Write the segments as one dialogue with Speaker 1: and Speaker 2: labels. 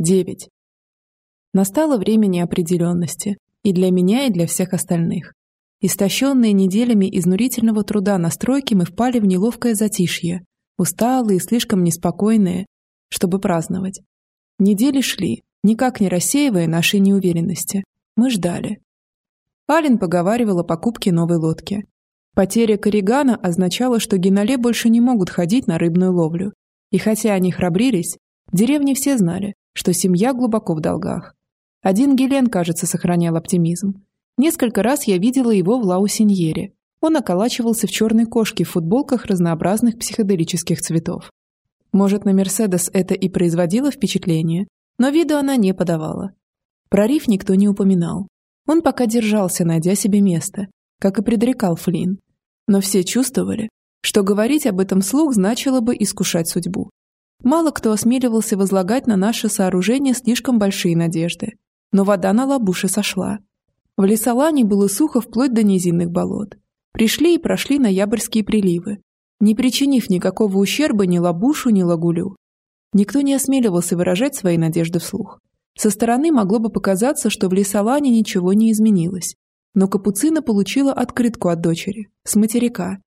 Speaker 1: Девять. Настало время неопределенности. И для меня, и для всех остальных. Истощенные неделями изнурительного труда на стройке мы впали в неловкое затишье, усталые и слишком неспокойные, чтобы праздновать. Недели шли, никак не рассеивая нашей неуверенности. Мы ждали. Ален поговаривал о покупке новой лодки. Потеря Корригана означала, что генале больше не могут ходить на рыбную ловлю. И хотя они храбрились, в деревне все знали, что семья глубоко в долгах. Один Гелен, кажется, сохранял оптимизм. Несколько раз я видела его в Лаусиньере. Он околачивался в черной кошке в футболках разнообразных психоделических цветов. Может, на Мерседес это и производило впечатление, но виду она не подавала. Про риф никто не упоминал. Он пока держался, найдя себе место, как и предрекал Флинн. Но все чувствовали, что говорить об этом слух значило бы искушать судьбу. Мало кто осмеливался возлагать на наше сооружение слишком большие надежды но вода на лабуше сошла. В лесолане было сухо вплоть до низинных болот. Пришли и прошли ноябрьские приливы, не причинив никакого ущерба ни лабушу, ни лагулю. Никто не осмеливался выражать свои надежды вслух. Со стороны могло бы показаться, что в лесолане ничего не изменилось. Но Капуцина получила открытку от дочери, с материка.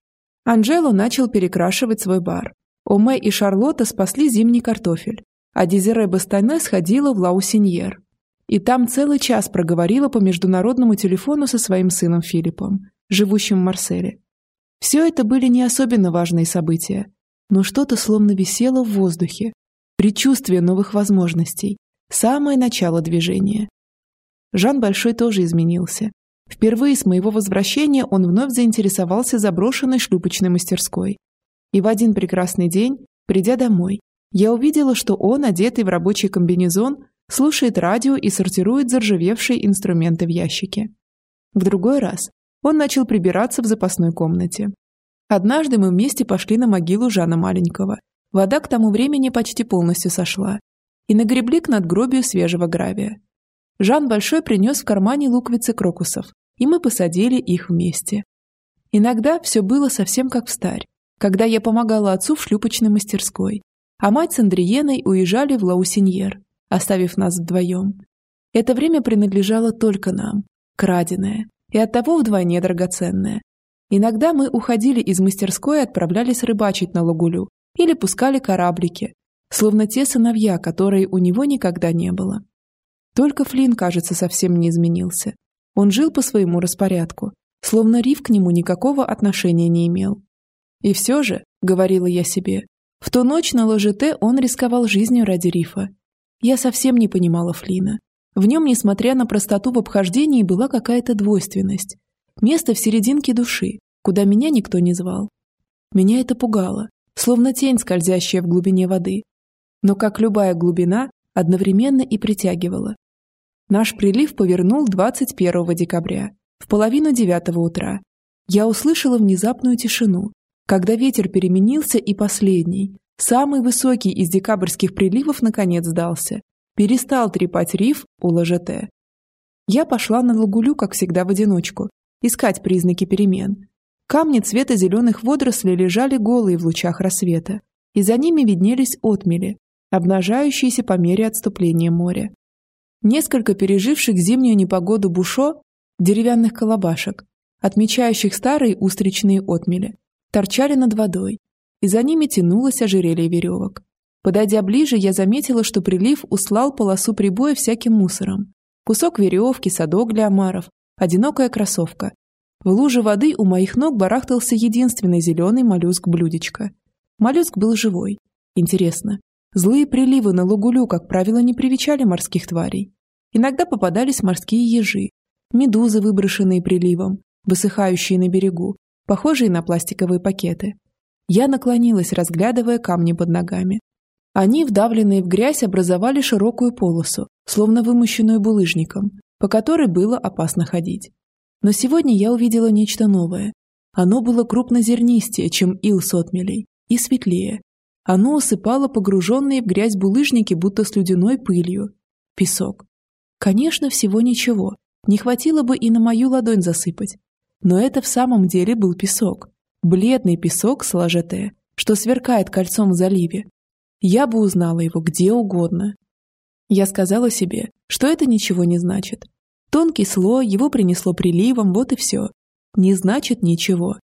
Speaker 1: Анджело начал перекрашивать свой бар. Оме и Шарлотта спасли зимний картофель, а Дезире Бастане сходила в Лаусиньер, и там целый час проговорила по международному телефону со своим сыном Филиппом, живущим в Марселе. Все это были не особенно важные события, но что-то словно висело в воздухе, предчувствие новых возможностей, самое начало движения. Жан Большой тоже изменился. Впервые с моего возвращения он вновь заинтересовался заброшенной шлюпочной мастерской. И в один прекрасный день, придя домой, я увидела, что он, одетый в рабочий комбинезон, слушает радио и сортирует заржавевшие инструменты в ящике. В другой раз он начал прибираться в запасной комнате. Однажды мы вместе пошли на могилу Жана Маленького. Вода к тому времени почти полностью сошла. И нагребли к надгробию свежего гравия. Жан Большой принес в кармане луковицы крокусов, и мы посадили их вместе. Иногда все было совсем как в старь, когда я помогала отцу в шлюпочной мастерской, а мать с Андриеной уезжали в Лаусиньер, оставив нас вдвоем. Это время принадлежало только нам, краденое, и оттого вдвойне драгоценное. Иногда мы уходили из мастерской и отправлялись рыбачить на лагулю или пускали кораблики, словно те сыновья, которые у него никогда не было. Только Флинн, кажется, совсем не изменился. Он жил по своему распорядку, словно Риф к нему никакого отношения не имел. И все же, говорила я себе, в ту ночь на ложете он рисковал жизнью ради Рифа я совсем не понимала Флина. В нем, несмотря на простоту в обхождении, была какая-то двойственность. Место в серединке души, куда меня никто не звал. Меня это пугало, словно тень, скользящая в глубине воды. Но, как любая глубина, одновременно и притягивала. Наш прилив повернул 21 декабря, в половину девятого утра. Я услышала внезапную тишину, когда ветер переменился и последний, Самый высокий из декабрьских приливов наконец сдался. Перестал трепать риф у ЛЖТ. Я пошла на лагулю, как всегда, в одиночку, искать признаки перемен. Камни цвета зеленых водорослей лежали голые в лучах рассвета, и за ними виднелись отмели, обнажающиеся по мере отступления моря. Несколько переживших зимнюю непогоду бушо, деревянных колобашек, отмечающих старые устричные отмели, торчали над водой, и за ними тянулось ожерелье веревок. Подойдя ближе, я заметила, что прилив услал полосу прибоя всяким мусором. Кусок веревки, садок для омаров, одинокая кроссовка. В луже воды у моих ног барахтался единственный зеленый моллюск-блюдечко. Моллюск был живой. Интересно, злые приливы на лугулю, как правило, не привечали морских тварей. Иногда попадались морские ежи, медузы, выброшенные приливом, высыхающие на берегу, похожие на пластиковые пакеты. Я наклонилась, разглядывая камни под ногами. Они, вдавленные в грязь, образовали широкую полосу, словно вымощенную булыжником, по которой было опасно ходить. Но сегодня я увидела нечто новое. Оно было крупнозернистее, чем ил сотмелей, и светлее. Оно усыпало погруженные в грязь булыжники, будто слюдяной пылью. Песок. Конечно, всего ничего. Не хватило бы и на мою ладонь засыпать. Но это в самом деле был песок. Бледный песок с ложете, что сверкает кольцом в заливе. Я бы узнала его где угодно. Я сказала себе, что это ничего не значит. Тонкий слой, его принесло приливом, вот и все. Не значит ничего.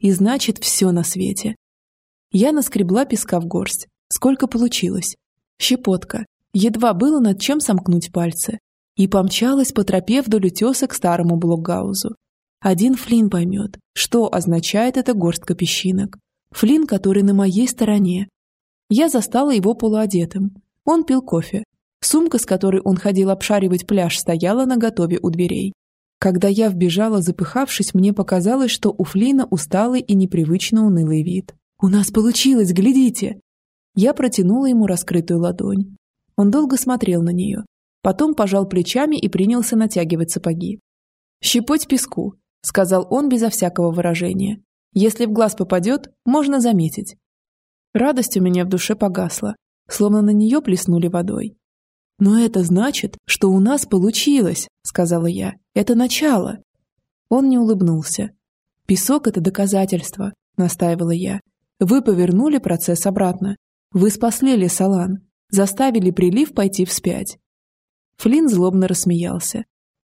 Speaker 1: И значит все на свете. Я наскребла песка в горсть. Сколько получилось? Щепотка. Едва было над чем сомкнуть пальцы. И помчалась по тропе вдоль утеса к старому блокгаузу. Один Флин поймет, что означает эта горстка песчинок. Флин, который на моей стороне. Я застала его полуодетым. Он пил кофе. Сумка, с которой он ходил обшаривать пляж, стояла на готове у дверей. Когда я вбежала, запыхавшись, мне показалось, что у Флина усталый и непривычно унылый вид. «У нас получилось, глядите!» Я протянула ему раскрытую ладонь. Он долго смотрел на нее. Потом пожал плечами и принялся натягивать сапоги. «Щепоть песку», — сказал он безо всякого выражения. «Если в глаз попадет, можно заметить». Радость у меня в душе погасла, словно на нее плеснули водой. «Но это значит, что у нас получилось», — сказала я. «Это начало». Он не улыбнулся. «Песок — это доказательство», — настаивала я. «Вы повернули процесс обратно. Вы спасли Лесолан, заставили прилив пойти вспять». Флинн злобно рассмеялся.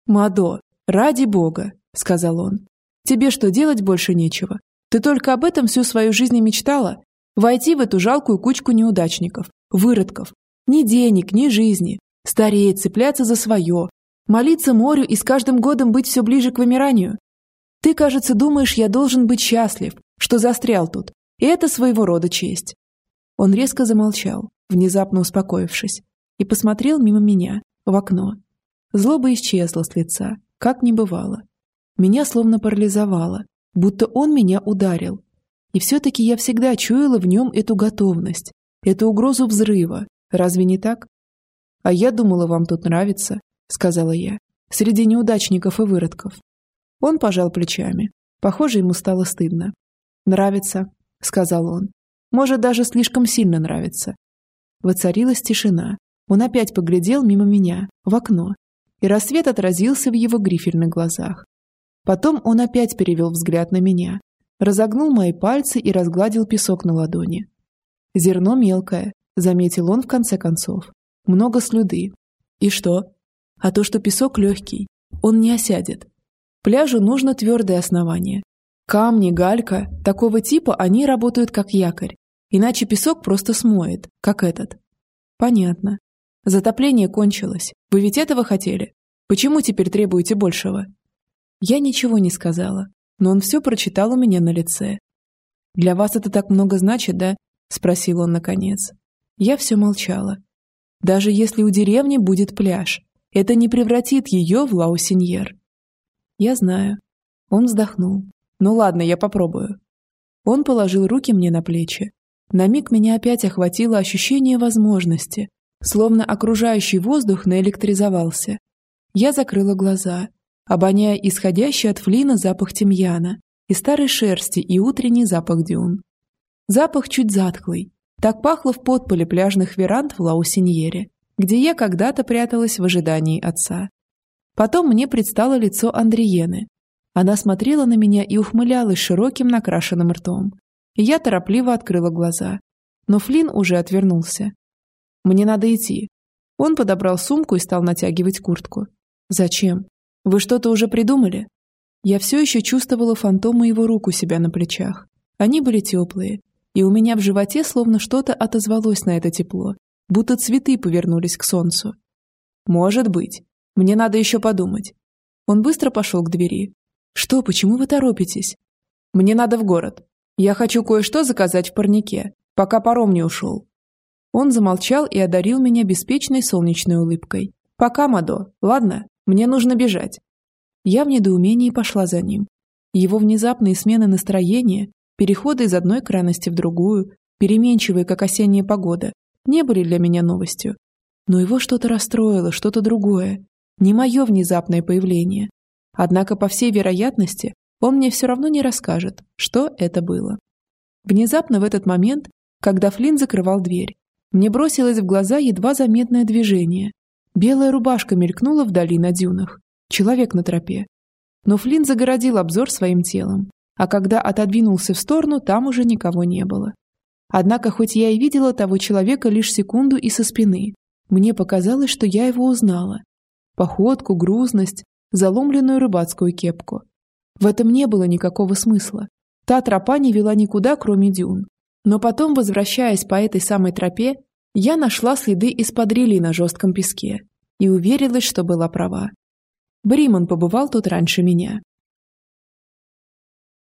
Speaker 1: «Мадо, ради бога», — сказал он. «Тебе что, делать больше нечего? Ты только об этом всю свою жизнь и мечтала? Войти в эту жалкую кучку неудачников, выродков, ни денег, ни жизни. Стареть, цепляться за свое. Молиться морю и с каждым годом быть все ближе к вымиранию. Ты, кажется, думаешь, я должен быть счастлив, что застрял тут. И это своего рода честь. Он резко замолчал, внезапно успокоившись, и посмотрел мимо меня, в окно. Злоба исчезла с лица, как не бывало. Меня словно парализовало, будто он меня ударил. И все-таки я всегда чуяла в нем эту готовность, эту угрозу взрыва, Разве не так? А я думала, вам тут нравится, сказала я, среди неудачников и выродков. Он пожал плечами. Похоже, ему стало стыдно. «Нравится», — сказал он. «Может, даже слишком сильно нравится». Воцарилась тишина. Он опять поглядел мимо меня, в окно, и рассвет отразился в его грифельных глазах. Потом он опять перевел взгляд на меня, разогнул мои пальцы и разгладил песок на ладони. Зерно мелкое, заметил он в конце концов. Много слюды. И что? А то, что песок легкий. Он не осядет. Пляжу нужно твердое основание. Камни, галька, такого типа они работают как якорь. Иначе песок просто смоет, как этот. Понятно. Затопление кончилось. Вы ведь этого хотели? Почему теперь требуете большего? Я ничего не сказала, но он все прочитал у меня на лице. «Для вас это так много значит, да?» – спросил он наконец. Я все молчала. Даже если у деревни будет пляж, это не превратит ее в лаусиньер. Я знаю. Он вздохнул. Ну ладно, я попробую. Он положил руки мне на плечи. На миг меня опять охватило ощущение возможности, словно окружающий воздух наэлектризовался. Я закрыла глаза, обоняя исходящий от флина запах тимьяна и старой шерсти и утренний запах дюн. Запах чуть затхлый, так пахло в подполе пляжных веранд в Лаусиньере, где я когда-то пряталась в ожидании отца. Потом мне предстало лицо Андриены. Она смотрела на меня и ухмылялась широким накрашенным ртом. И я торопливо открыла глаза. Но Флинн уже отвернулся. «Мне надо идти». Он подобрал сумку и стал натягивать куртку. «Зачем? Вы что-то уже придумали?» Я все еще чувствовала фантома его рук у себя на плечах. Они были теплые, и у меня в животе словно что-то отозвалось на это тепло, будто цветы повернулись к солнцу. «Может быть. Мне надо еще подумать». Он быстро пошел к двери. «Что, почему вы торопитесь?» «Мне надо в город. Я хочу кое-что заказать в парнике, пока паром не ушел». Он замолчал и одарил меня беспечной солнечной улыбкой. «Пока, Мадо. Ладно, мне нужно бежать». Я в недоумении пошла за ним. Его внезапные смены настроения Переходы из одной крайности в другую, переменчивые, как осенняя погода, не были для меня новостью. Но его что-то расстроило, что-то другое. Не мое внезапное появление. Однако, по всей вероятности, он мне все равно не расскажет, что это было. Внезапно в этот момент, когда Флинн закрывал дверь, мне бросилось в глаза едва заметное движение. Белая рубашка мелькнула вдали на дюнах. Человек на тропе. Но Флинн загородил обзор своим телом, а когда отодвинулся в сторону, там уже никого не было. Однако, хоть я и видела того человека лишь секунду и со спины, Мне показалось, что я его узнала. Походку, грузность, заломленную рыбацкую кепку. В этом не было никакого смысла. Та тропа не вела никуда, кроме дюн. Но потом, возвращаясь по этой самой тропе, я нашла следы из-под рели на жестком песке и уверилась, что была права. Бриман побывал тут раньше меня.